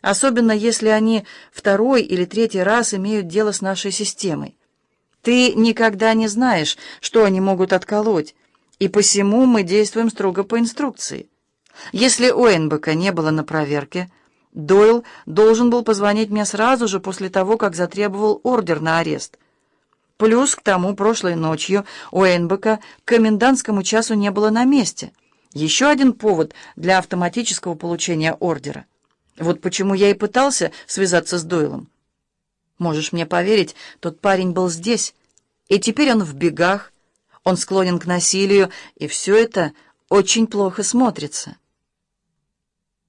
особенно если они второй или третий раз имеют дело с нашей системой. Ты никогда не знаешь, что они могут отколоть, и посему мы действуем строго по инструкции. Если у Энбека не было на проверке, Дойл должен был позвонить мне сразу же после того, как затребовал ордер на арест. Плюс к тому прошлой ночью у Энбека к комендантскому часу не было на месте. Еще один повод для автоматического получения ордера. Вот почему я и пытался связаться с Дойлом. Можешь мне поверить, тот парень был здесь, и теперь он в бегах, он склонен к насилию, и все это очень плохо смотрится.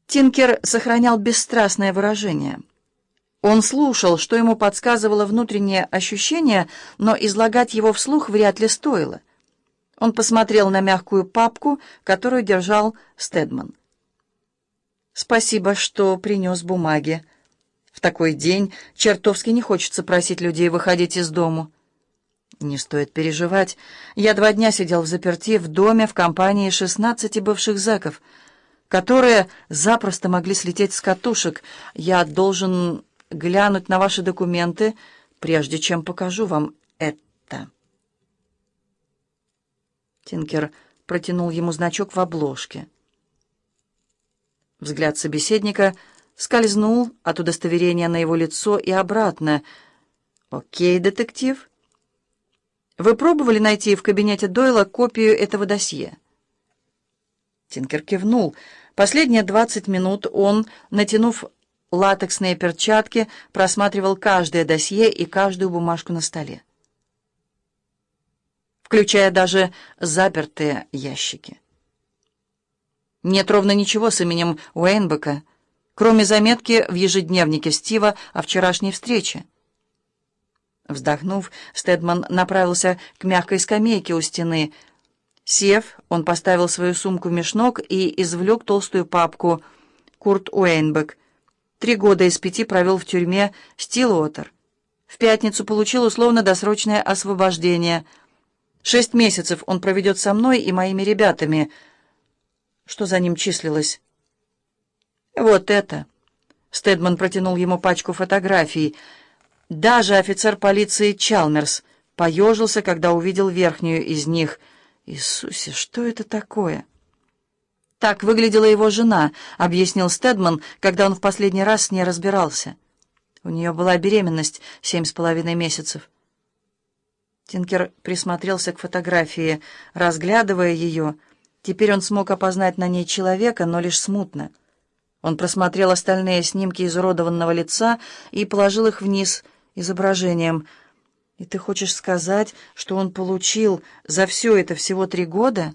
Тинкер сохранял бесстрастное выражение. Он слушал, что ему подсказывало внутреннее ощущение, но излагать его вслух вряд ли стоило. Он посмотрел на мягкую папку, которую держал Стедман. «Спасибо, что принес бумаги. В такой день чертовски не хочется просить людей выходить из дому». «Не стоит переживать. Я два дня сидел в заперти в доме в компании шестнадцати бывших зэков, которые запросто могли слететь с катушек. Я должен глянуть на ваши документы, прежде чем покажу вам это». Тинкер протянул ему значок в обложке. Взгляд собеседника скользнул от удостоверения на его лицо и обратно. «Окей, детектив». Вы пробовали найти в кабинете Дойла копию этого досье?» Тинкер кивнул. Последние двадцать минут он, натянув латексные перчатки, просматривал каждое досье и каждую бумажку на столе, включая даже запертые ящики. Нет ровно ничего с именем Уэйнбека, кроме заметки в ежедневнике Стива о вчерашней встрече. Вздохнув, Стедман направился к мягкой скамейке у стены. Сев, он поставил свою сумку в мешнок и извлек толстую папку «Курт Уэйнбек». Три года из пяти провел в тюрьме Стилуотер. В пятницу получил условно-досрочное освобождение. Шесть месяцев он проведет со мной и моими ребятами. Что за ним числилось? Вот это. Стедман протянул ему пачку фотографий — даже офицер полиции Чалмерс поежился, когда увидел верхнюю из них. «Иисусе, что это такое?» «Так выглядела его жена», — объяснил Стедман, когда он в последний раз с ней разбирался. У нее была беременность семь с половиной месяцев. Тинкер присмотрелся к фотографии, разглядывая ее. Теперь он смог опознать на ней человека, но лишь смутно. Он просмотрел остальные снимки изуродованного лица и положил их вниз — изображением. И ты хочешь сказать, что он получил за все это всего три года?»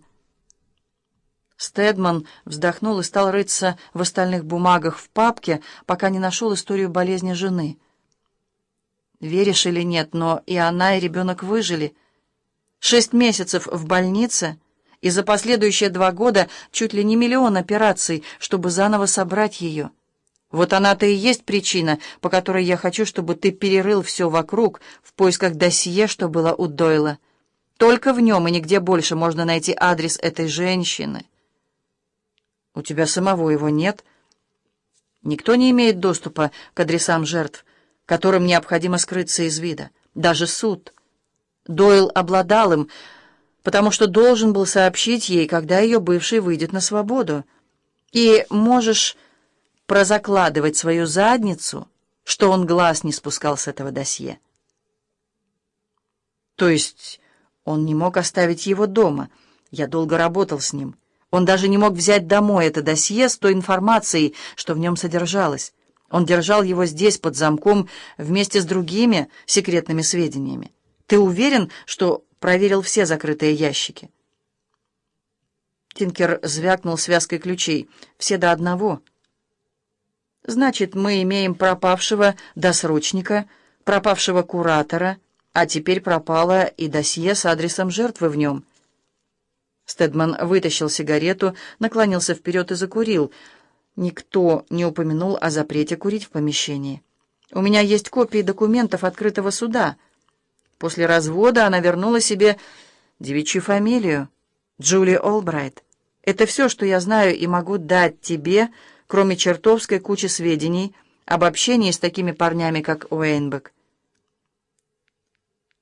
Стедман вздохнул и стал рыться в остальных бумагах в папке, пока не нашел историю болезни жены. Веришь или нет, но и она, и ребенок выжили. Шесть месяцев в больнице, и за последующие два года чуть ли не миллион операций, чтобы заново собрать ее. Вот она-то и есть причина, по которой я хочу, чтобы ты перерыл все вокруг в поисках досье, что было у Дойла. Только в нем и нигде больше можно найти адрес этой женщины. У тебя самого его нет. Никто не имеет доступа к адресам жертв, которым необходимо скрыться из вида. Даже суд. Дойл обладал им, потому что должен был сообщить ей, когда ее бывший выйдет на свободу. И можешь прозакладывать свою задницу, что он глаз не спускал с этого досье. То есть он не мог оставить его дома. Я долго работал с ним. Он даже не мог взять домой это досье с той информацией, что в нем содержалось. Он держал его здесь под замком вместе с другими секретными сведениями. Ты уверен, что проверил все закрытые ящики? Тинкер звякнул связкой ключей. Все до одного — Значит, мы имеем пропавшего досрочника, пропавшего куратора, а теперь пропало и досье с адресом жертвы в нем. Стедман вытащил сигарету, наклонился вперед и закурил. Никто не упомянул о запрете курить в помещении. «У меня есть копии документов открытого суда». После развода она вернула себе девичью фамилию — Джули Олбрайт. Это все, что я знаю и могу дать тебе, — кроме чертовской кучи сведений об общении с такими парнями, как Уэйнбек.